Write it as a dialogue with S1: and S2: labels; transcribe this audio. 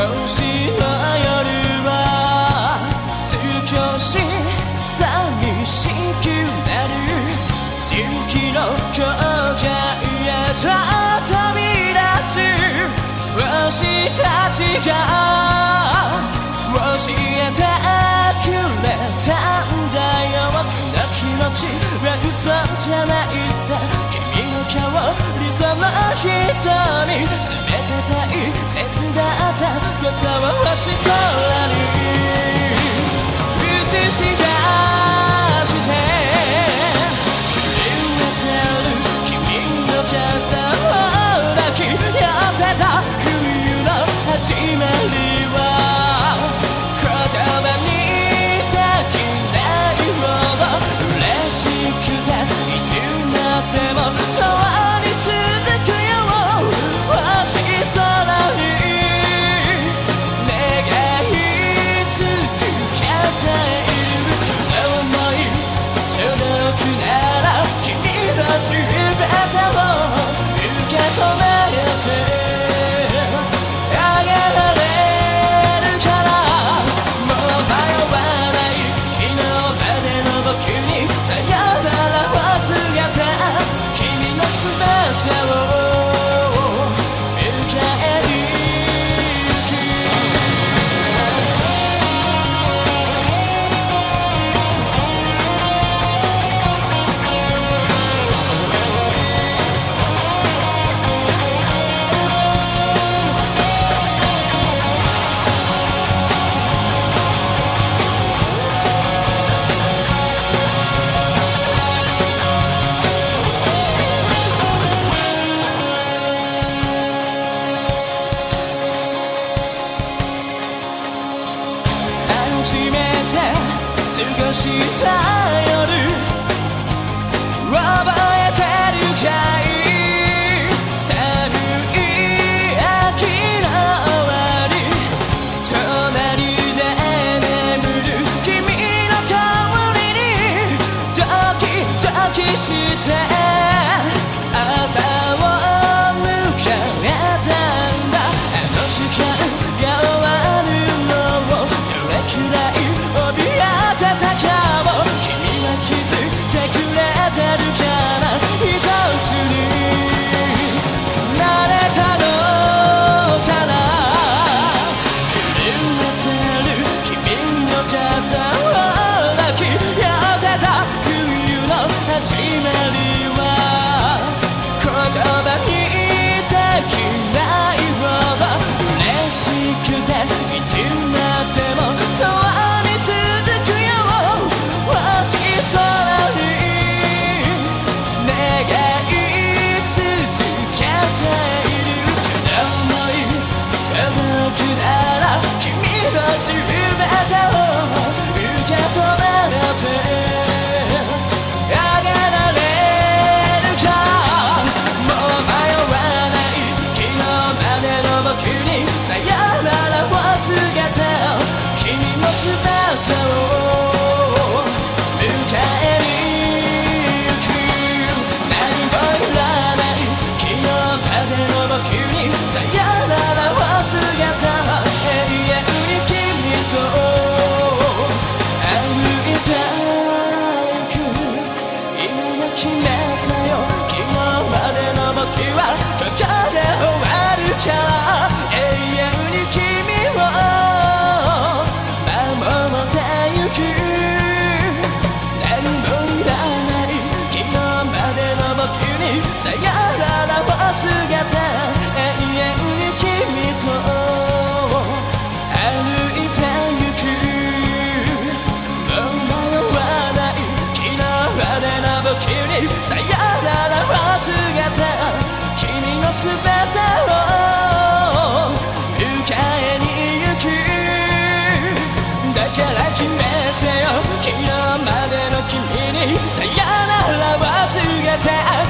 S1: 星の夜は少し寂しくなる月の境界へと飛び出す星たちが教えてくれたんだよ。この気持ちは嘘じゃない。覚ましたに冷てたい切だった僕は星空に映した Tell. 過ごした夜覚えてるかい寒い秋の終わり隣で眠る君の香りにドキドキしてちゃった抱き寄せた冬の始まりは言葉にできないほど嬉しくていつも attack.